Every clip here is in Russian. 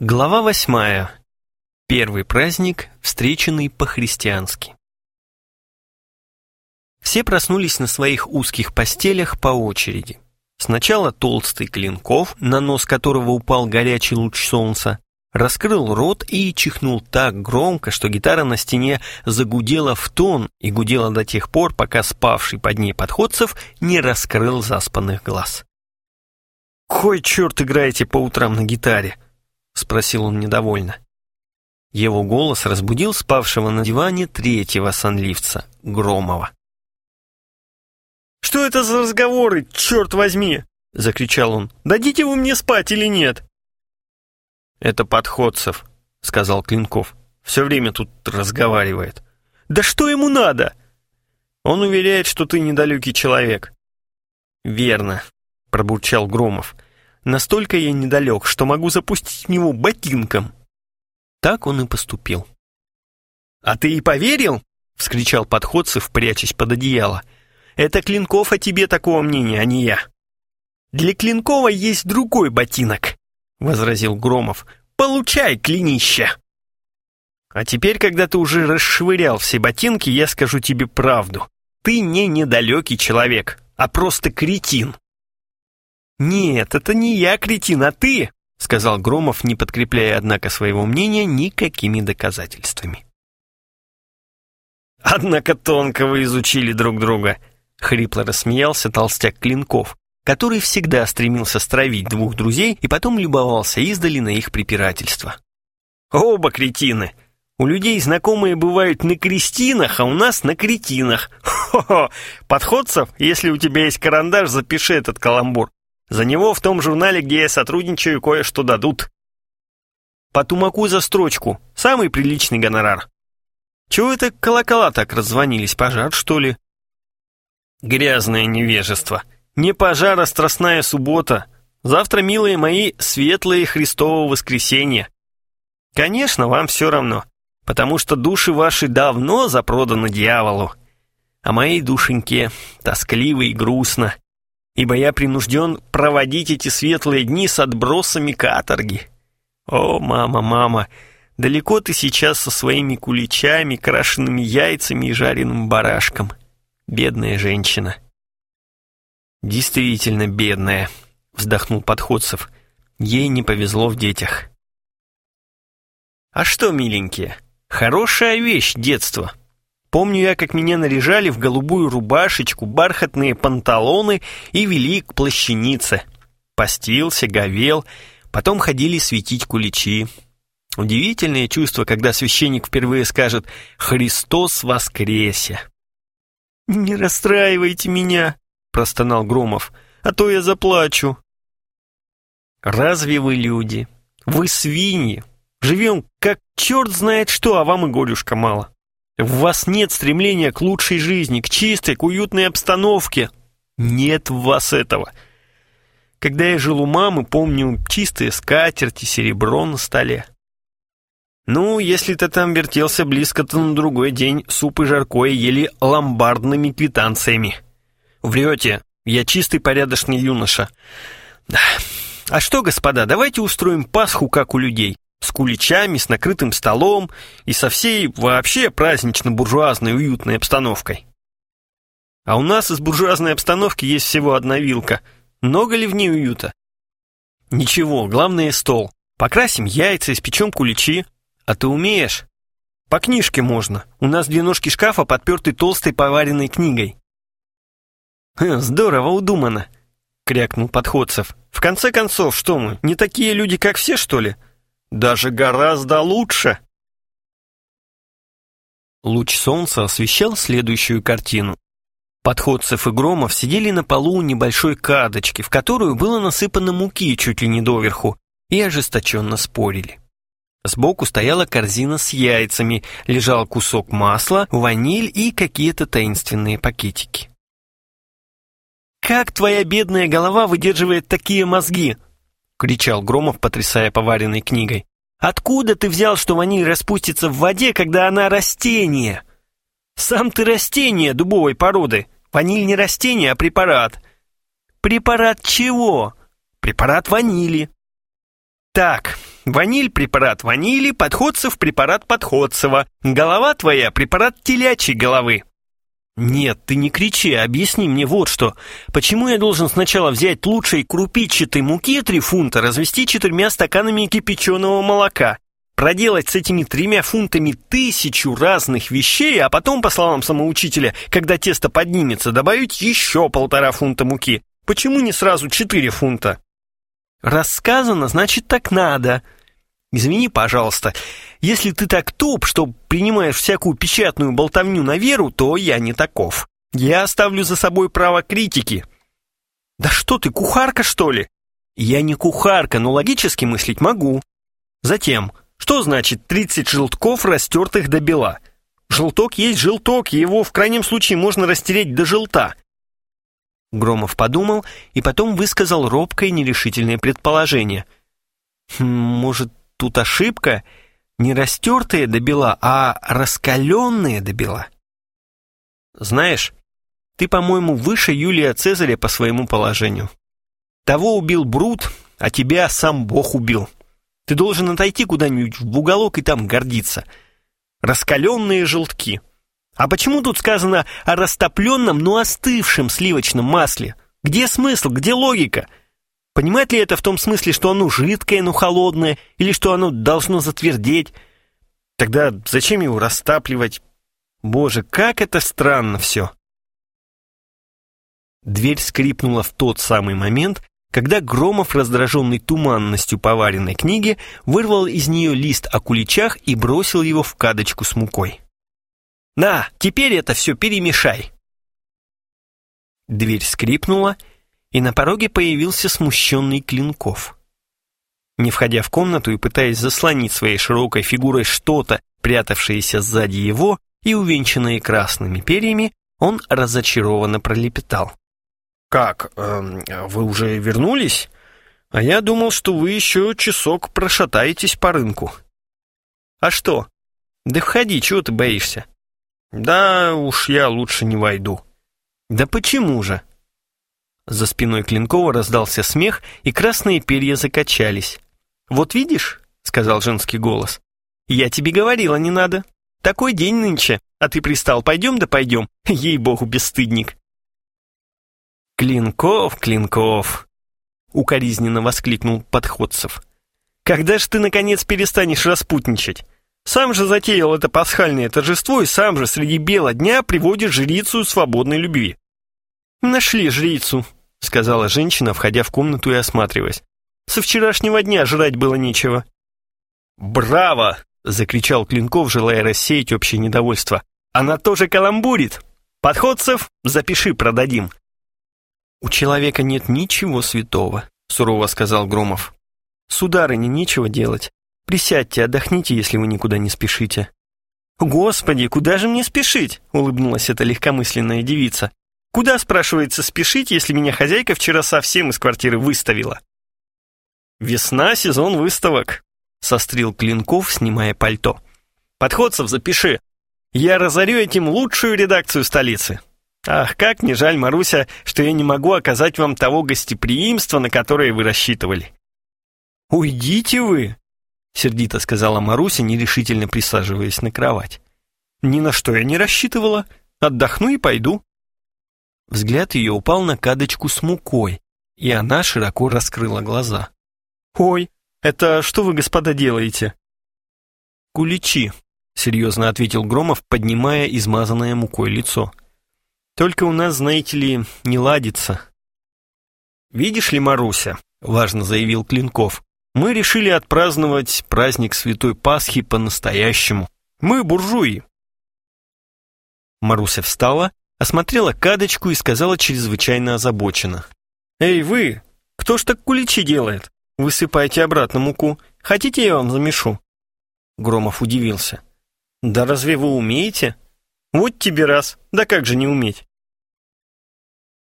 Глава восьмая. Первый праздник, встреченный по-христиански. Все проснулись на своих узких постелях по очереди. Сначала толстый Клинков, на нос которого упал горячий луч солнца, раскрыл рот и чихнул так громко, что гитара на стене загудела в тон и гудела до тех пор, пока спавший под ней подходцев не раскрыл заспанных глаз. «Кой черт играете по утрам на гитаре?» — спросил он недовольно. Его голос разбудил спавшего на диване третьего сонливца, Громова. «Что это за разговоры, черт возьми?» — закричал он. «Дадите вы мне спать или нет?» «Это Подходцев», — сказал Клинков. «Все время тут разговаривает». «Да что ему надо?» «Он уверяет, что ты недалекий человек». «Верно», — пробурчал Громов. Настолько я недалек, что могу запустить в него ботинком». Так он и поступил. «А ты и поверил?» — вскричал подходцев, прячась под одеяло. «Это Клинков о тебе такого мнения, а не я». «Для Клинкова есть другой ботинок», — возразил Громов. «Получай, клинище!» «А теперь, когда ты уже расшвырял все ботинки, я скажу тебе правду. Ты не недалекий человек, а просто кретин». «Нет, это не я, кретин, а ты!» — сказал Громов, не подкрепляя, однако, своего мнения никакими доказательствами. «Однако тонко вы изучили друг друга», — хрипло рассмеялся толстяк Клинков, который всегда стремился стравить двух друзей и потом любовался издали на их препирательство. «Оба кретины! У людей знакомые бывают на крестинах, а у нас на кретинах. Хо-хо! Подходцев, если у тебя есть карандаш, запиши этот каламбур. За него в том журнале, где я сотрудничаю, кое-что дадут. По тумаку за строчку. Самый приличный гонорар. Чего это колокола так раззвонились? Пожар, что ли? Грязное невежество. Не пожар, а страстная суббота. Завтра, милые мои, светлое Христово воскресенье. Конечно, вам все равно, потому что души ваши давно запроданы дьяволу. А моей душеньке тоскливо и грустно ибо я принужден проводить эти светлые дни с отбросами каторги. О, мама, мама, далеко ты сейчас со своими куличами, крашенными яйцами и жареным барашком. Бедная женщина. Действительно бедная, вздохнул Подходцев. Ей не повезло в детях. А что, миленькие, хорошая вещь детство. Помню я, как меня наряжали в голубую рубашечку, бархатные панталоны и вели к плащанице. Постился, говел, потом ходили светить куличи. Удивительное чувство, когда священник впервые скажет «Христос воскресе!» «Не расстраивайте меня!» — простонал Громов. «А то я заплачу!» «Разве вы люди? Вы свиньи! Живем как черт знает что, а вам и горюшка мало!» В вас нет стремления к лучшей жизни, к чистой, к уютной обстановке. Нет в вас этого. Когда я жил у мамы, помню чистые скатерти, серебро на столе. Ну, если ты там вертелся близко, то на другой день суп и жаркое ели ломбардными квитанциями. Врете, я чистый порядочный юноша. Да. А что, господа, давайте устроим Пасху, как у людей с куличами, с накрытым столом и со всей вообще празднично-буржуазной уютной обстановкой. А у нас из буржуазной обстановки есть всего одна вилка. Много ли в ней уюта? Ничего, главное стол. Покрасим яйца, испечем куличи. А ты умеешь? По книжке можно. У нас две ножки шкафа подперты толстой поваренной книгой. «Здорово удумано», — крякнул Подходцев. «В конце концов, что мы, не такие люди, как все, что ли? Даже гораздо лучше. Луч солнца освещал следующую картину. Подходцев и Громов сидели на полу у небольшой кадочки, в которую было насыпано муки чуть ли не доверху, и ожесточенно спорили. Сбоку стояла корзина с яйцами, лежал кусок масла, ваниль и какие-то таинственные пакетики. «Как твоя бедная голова выдерживает такие мозги?» — кричал Громов, потрясая поваренной книгой. «Откуда ты взял, что ваниль распустится в воде, когда она растение? Сам ты растение дубовой породы. Ваниль не растение, а препарат». «Препарат чего?» «Препарат ванили». Так, ваниль препарат ванили, подходцев препарат подходцева, голова твоя препарат телячьей головы. Нет, ты не кричи, объясни мне вот что. Почему я должен сначала взять лучшей крупичатой муки 3 фунта, развести четырьмя стаканами кипяченого молока, проделать с этими тремя фунтами тысячу разных вещей, а потом, по словам самоучителя, когда тесто поднимется, добавить еще полтора фунта муки? Почему не сразу четыре фунта? Рассказано, значит, так надо. Извини, пожалуйста, если ты так туп, что принимаешь всякую печатную болтовню на веру, то я не таков. Я оставлю за собой право критики. Да что ты, кухарка, что ли? Я не кухарка, но логически мыслить могу. Затем, что значит 30 желтков, растертых до бела? Желток есть желток, его в крайнем случае можно растереть до желта. Громов подумал и потом высказал робкое нерешительное предположение. «Хм, «Может, тут ошибка? Не растертые до бела, а раскаленные до бела?» «Знаешь, ты, по-моему, выше Юлия Цезаря по своему положению. Того убил Брут, а тебя сам Бог убил. Ты должен отойти куда-нибудь в уголок и там гордиться. Раскаленные желтки». А почему тут сказано о растопленном, но остывшем сливочном масле? Где смысл, где логика? Понимает ли это в том смысле, что оно жидкое, но холодное, или что оно должно затвердеть? Тогда зачем его растапливать? Боже, как это странно все. Дверь скрипнула в тот самый момент, когда Громов, раздраженный туманностью поваренной книги, вырвал из нее лист о куличах и бросил его в кадочку с мукой. На, теперь это все перемешай!» Дверь скрипнула, и на пороге появился смущенный Клинков. Не входя в комнату и пытаясь заслонить своей широкой фигурой что-то, прятавшееся сзади его и увенчанное красными перьями, он разочарованно пролепетал. «Как, э, вы уже вернулись? А я думал, что вы еще часок прошатаетесь по рынку». «А что? Да входи, чего ты боишься?» «Да уж я лучше не войду». «Да почему же?» За спиной Клинкова раздался смех, и красные перья закачались. «Вот видишь», — сказал женский голос, — «я тебе говорила, не надо. Такой день нынче, а ты пристал, пойдем да пойдем, ей-богу, бесстыдник». «Клинков, Клинков!» — укоризненно воскликнул Подходцев. «Когда ж ты, наконец, перестанешь распутничать? Сам же затеял это пасхальное торжество и сам же среди бела дня приводит жрицу свободной любви. «Нашли жрицу», — сказала женщина, входя в комнату и осматриваясь. «Со вчерашнего дня жрать было нечего». «Браво!» — закричал Клинков, желая рассеять общее недовольство. «Она тоже каламбурит! Подходцев, запиши, продадим!» «У человека нет ничего святого», — сурово сказал Громов. «Сударыне нечего делать. Присядьте, отдохните, если вы никуда не спешите». «Господи, куда же мне спешить?» — улыбнулась эта легкомысленная девица. «Куда, спрашивается, спешить, если меня хозяйка вчера совсем из квартиры выставила?» «Весна, сезон выставок», — сострил Клинков, снимая пальто. «Подходцев запиши. Я разорю этим лучшую редакцию столицы. Ах, как не жаль, Маруся, что я не могу оказать вам того гостеприимства, на которое вы рассчитывали». «Уйдите вы!» Сердито сказала Маруся, нерешительно присаживаясь на кровать. «Ни на что я не рассчитывала. Отдохну и пойду». Взгляд ее упал на кадочку с мукой, и она широко раскрыла глаза. «Ой, это что вы, господа, делаете?» «Куличи», — серьезно ответил Громов, поднимая измазанное мукой лицо. «Только у нас, знаете ли, не ладится». «Видишь ли, Маруся», — важно заявил Клинков, мы решили отпраздновать праздник Святой Пасхи по-настоящему. Мы буржуи. Маруся встала, осмотрела кадочку и сказала чрезвычайно озабоченно. «Эй, вы! Кто ж так куличи делает? Высыпайте обратно муку. Хотите, я вам замешу?» Громов удивился. «Да разве вы умеете?» «Вот тебе раз. Да как же не уметь?»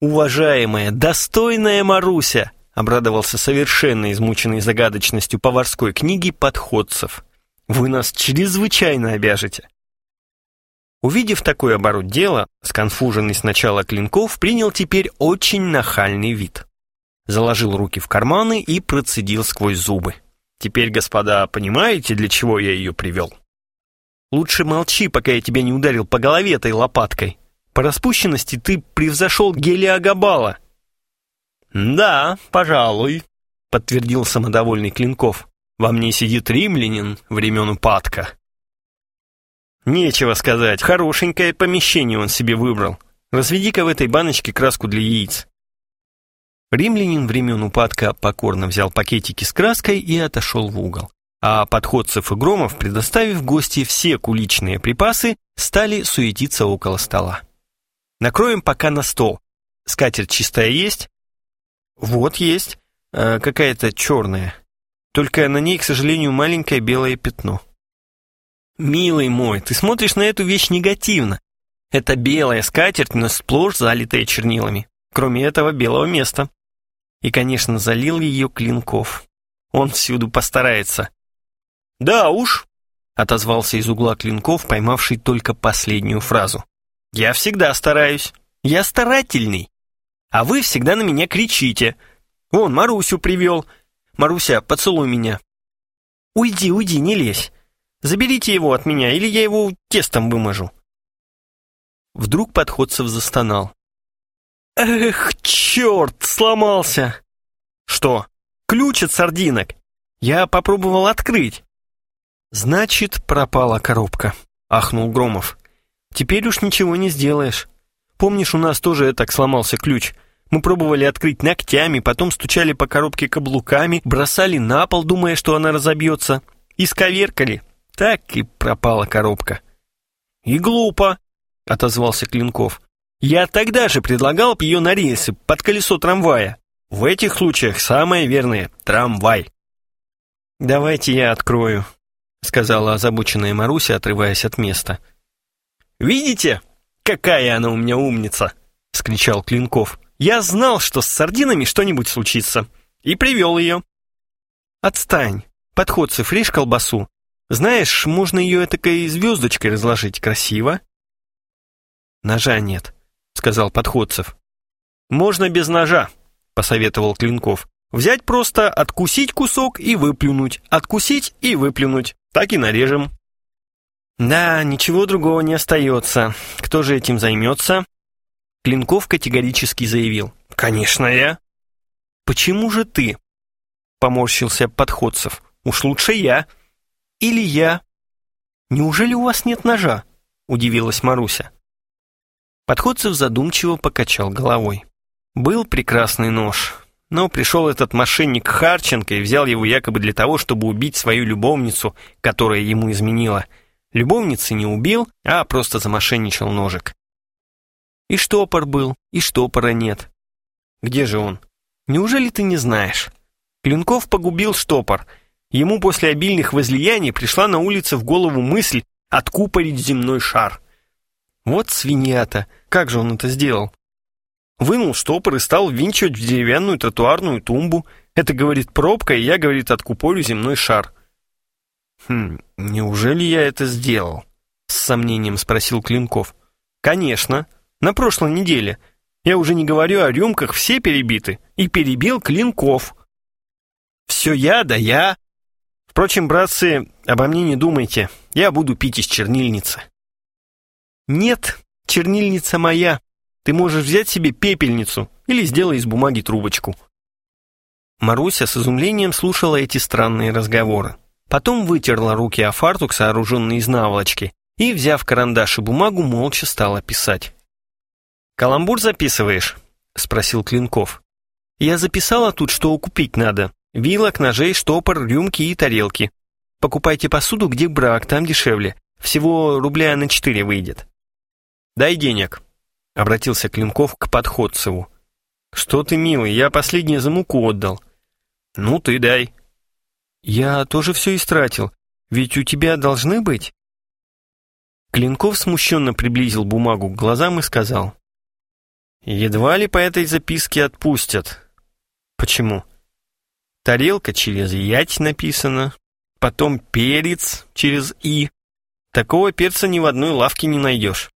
«Уважаемая, достойная Маруся!» обрадовался совершенно измученный загадочностью поварской книги подходцев. «Вы нас чрезвычайно обяжете!» Увидев такой оборот дела, сконфуженный сначала Клинков принял теперь очень нахальный вид. Заложил руки в карманы и процедил сквозь зубы. Теперь, господа, понимаете, для чего я ее привел? Лучше молчи, пока я тебя не ударил по голове этой лопаткой. По распущенности ты превзошел Гелиагабала. Да, пожалуй, подтвердил самодовольный Клинков. Во мне сидит римлянин времен упадка. Нечего сказать, хорошенькое помещение он себе выбрал. Разведи-ка в этой баночке краску для яиц. Римлянин времен упадка покорно взял пакетики с краской и отошел в угол. А подходцев и Громов, предоставив гости все куличные припасы, стали суетиться около стола. «Накроем пока на стол. Скатерть чистая есть?» «Вот есть. А, Какая-то черная. Только на ней, к сожалению, маленькое белое пятно». «Милый мой, ты смотришь на эту вещь негативно. Это белая скатерть, но сплошь залитая чернилами. Кроме этого белого места. И, конечно, залил ее Клинков. Он всюду постарается. «Да уж», — отозвался из угла Клинков, поймавший только последнюю фразу. «Я всегда стараюсь. Я старательный. А вы всегда на меня кричите. Вон, Марусю привел. Маруся, поцелуй меня». «Уйди, уйди, не лезь. Заберите его от меня, или я его тестом выможу». Вдруг подходцев застонал. «Эх, черт, сломался!» «Что? Ключ от сардинок. Я попробовал открыть». «Значит, пропала коробка», — ахнул Громов. «Теперь уж ничего не сделаешь. Помнишь, у нас тоже так сломался ключ? Мы пробовали открыть ногтями, потом стучали по коробке каблуками, бросали на пол, думая, что она разобьется. И сковеркали. Так и пропала коробка». «И глупо», — отозвался Клинков. Я тогда же предлагал ее на рельсы под колесо трамвая. В этих случаях самое верное — трамвай. «Давайте я открою», — сказала озабоченная Маруся, отрываясь от места. «Видите, какая она у меня умница!» — скричал Клинков. «Я знал, что с сардинами что-нибудь случится, и привел ее». «Отстань, подходцев, режь колбасу. Знаешь, можно ее этакой звездочкой разложить красиво». «Ножа нет», сказал Подходцев. «Можно без ножа», — посоветовал Клинков. «Взять просто, откусить кусок и выплюнуть, откусить и выплюнуть. Так и нарежем». «Да, ничего другого не остается. Кто же этим займется?» Клинков категорически заявил. «Конечно, я». «Почему же ты?» Поморщился Подходцев. «Уж лучше я». «Или я». «Неужели у вас нет ножа?» Удивилась Маруся. Подходцев задумчиво покачал головой. Был прекрасный нож, но пришел этот мошенник Харченко и взял его якобы для того, чтобы убить свою любовницу, которая ему изменила. Любовницы не убил, а просто замошенничал ножик. И штопор был, и штопора нет. Где же он? Неужели ты не знаешь? Клинков погубил штопор. Ему после обильных возлияний пришла на улице в голову мысль откупорить земной шар. Вот свинья-то, как же он это сделал? Вынул штопор и стал винчивать в деревянную тротуарную тумбу. Это, говорит, пробка, и я, говорит, откупорю земной шар. «Хм, неужели я это сделал?» С сомнением спросил Клинков. «Конечно, на прошлой неделе. Я уже не говорю о рюмках, все перебиты. И перебил Клинков. Все я, да я. Впрочем, братцы, обо мне не думайте. Я буду пить из чернильницы». «Нет, чернильница моя. Ты можешь взять себе пепельницу или сделай из бумаги трубочку». Маруся с изумлением слушала эти странные разговоры. Потом вытерла руки о фартук, сооруженный из наволочки, и, взяв карандаш и бумагу, молча стала писать. «Каламбур записываешь?» — спросил Клинков. «Я записала тут, что купить надо. Вилок, ножей, штопор, рюмки и тарелки. Покупайте посуду, где брак, там дешевле. Всего рубля на четыре выйдет». «Дай денег», — обратился Клинков к Подходцеву. «Что ты, милый, я последнее за муку отдал». «Ну, ты дай». «Я тоже все истратил. Ведь у тебя должны быть...» Клинков смущенно приблизил бумагу к глазам и сказал. «Едва ли по этой записке отпустят». «Почему?» «Тарелка через «ять» написано, потом перец через «и». Такого перца ни в одной лавке не найдешь.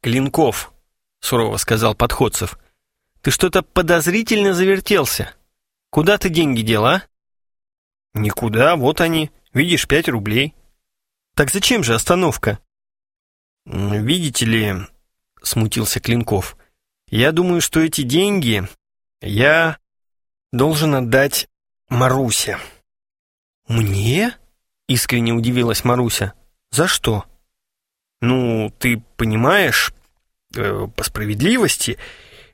«Клинков», — сурово сказал Подходцев, — «ты что-то подозрительно завертелся. Куда ты деньги дел, а?» «Никуда, вот они. Видишь, пять рублей». «Так зачем же остановка?» «Видите ли...» — смутился Клинков. «Я думаю, что эти деньги я должен отдать Марусе». «Мне?» — искренне удивилась Маруся. «За что?» «Ну, ты понимаешь, э, по справедливости,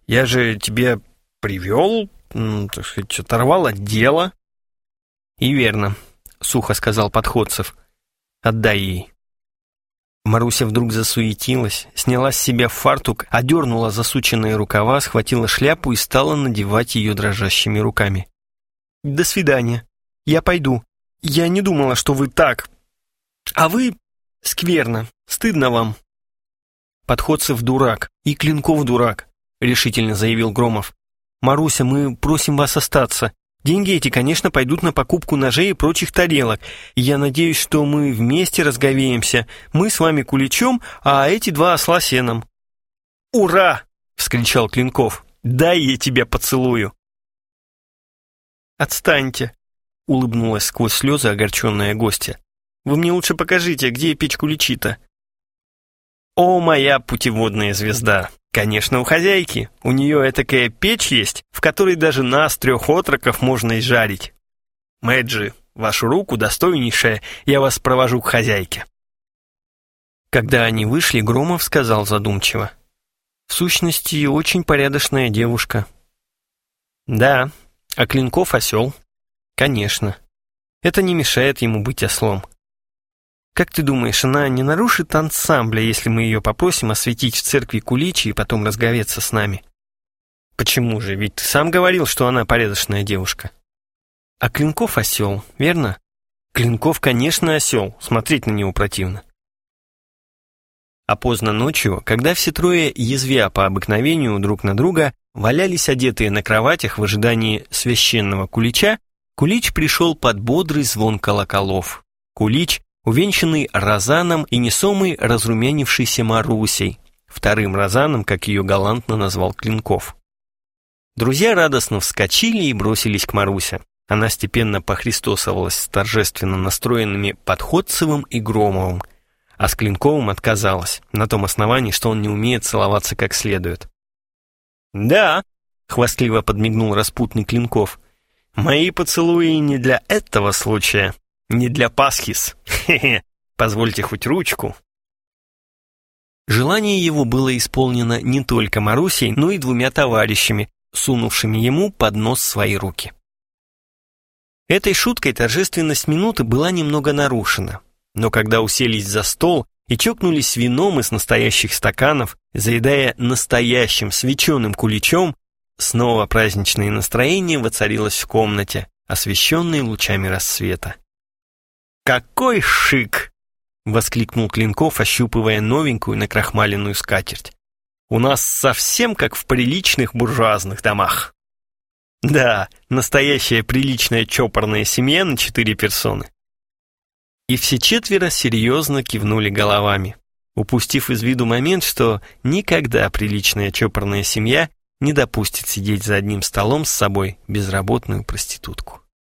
я же тебе привел, так сказать, оторвал от дела». «И верно», — сухо сказал Подходцев. «Отдай ей». Маруся вдруг засуетилась, сняла с себя фартук, одернула засученные рукава, схватила шляпу и стала надевать ее дрожащими руками. «До свидания. Я пойду. Я не думала, что вы так. А вы скверно. Стыдно вам». «Подходцев дурак. И Клинков дурак», — решительно заявил Громов. «Маруся, мы просим вас остаться. Деньги эти, конечно, пойдут на покупку ножей и прочих тарелок. И я надеюсь, что мы вместе разговеемся. Мы с вами куличом, а эти два осла сеном». «Ура!» — вскричал Клинков. «Дай я тебя поцелую!» «Отстаньте!» — улыбнулась сквозь слезы огорченная гостья. «Вы мне лучше покажите, где печь куличи-то?» «О, моя путеводная звезда!» Конечно, у хозяйки. У нее этакая печь есть, в которой даже нас, трех отроков, можно изжарить. Мэджи, вашу руку достойнейшая, я вас провожу к хозяйке. Когда они вышли, Громов сказал задумчиво. В сущности, очень порядочная девушка. Да, а Клинков осел. Конечно. Это не мешает ему быть ослом. Как ты думаешь, она не нарушит ансамбля, если мы ее попросим осветить в церкви куличи и потом разговеться с нами? Почему же? Ведь ты сам говорил, что она порядочная девушка. А Клинков осел, верно? Клинков, конечно, осел, смотреть на него противно. А поздно ночью, когда все трое, язвя по обыкновению друг на друга, валялись одетые на кроватях в ожидании священного кулича, кулич пришел под бодрый звон колоколов. Кулич, увенчанный розаном и несомый разрумянившейся Марусей, вторым розаном, как ее галантно назвал Клинков. Друзья радостно вскочили и бросились к Марусе. Она степенно похристосовалась с торжественно настроенными Подходцевым и Громовым, а с Клинковым отказалась, на том основании, что он не умеет целоваться как следует. «Да», — хвастливо подмигнул распутный Клинков, «мои поцелуи не для этого случая». Не для Пасхис. Хе-хе. Позвольте хоть ручку. Желание его было исполнено не только Марусей, но и двумя товарищами, сунувшими ему под нос свои руки. Этой шуткой торжественность минуты была немного нарушена, но когда уселись за стол и чокнулись вином из настоящих стаканов, заедая настоящим свеченым куличом, снова праздничное настроение воцарилось в комнате, освещенной лучами рассвета. «Какой шик!» — воскликнул Клинков, ощупывая новенькую накрахмаленную скатерть. «У нас совсем как в приличных буржуазных домах». «Да, настоящая приличная чопорная семья на четыре персоны». И все четверо серьезно кивнули головами, упустив из виду момент, что никогда приличная чопорная семья не допустит сидеть за одним столом с собой безработную проститутку.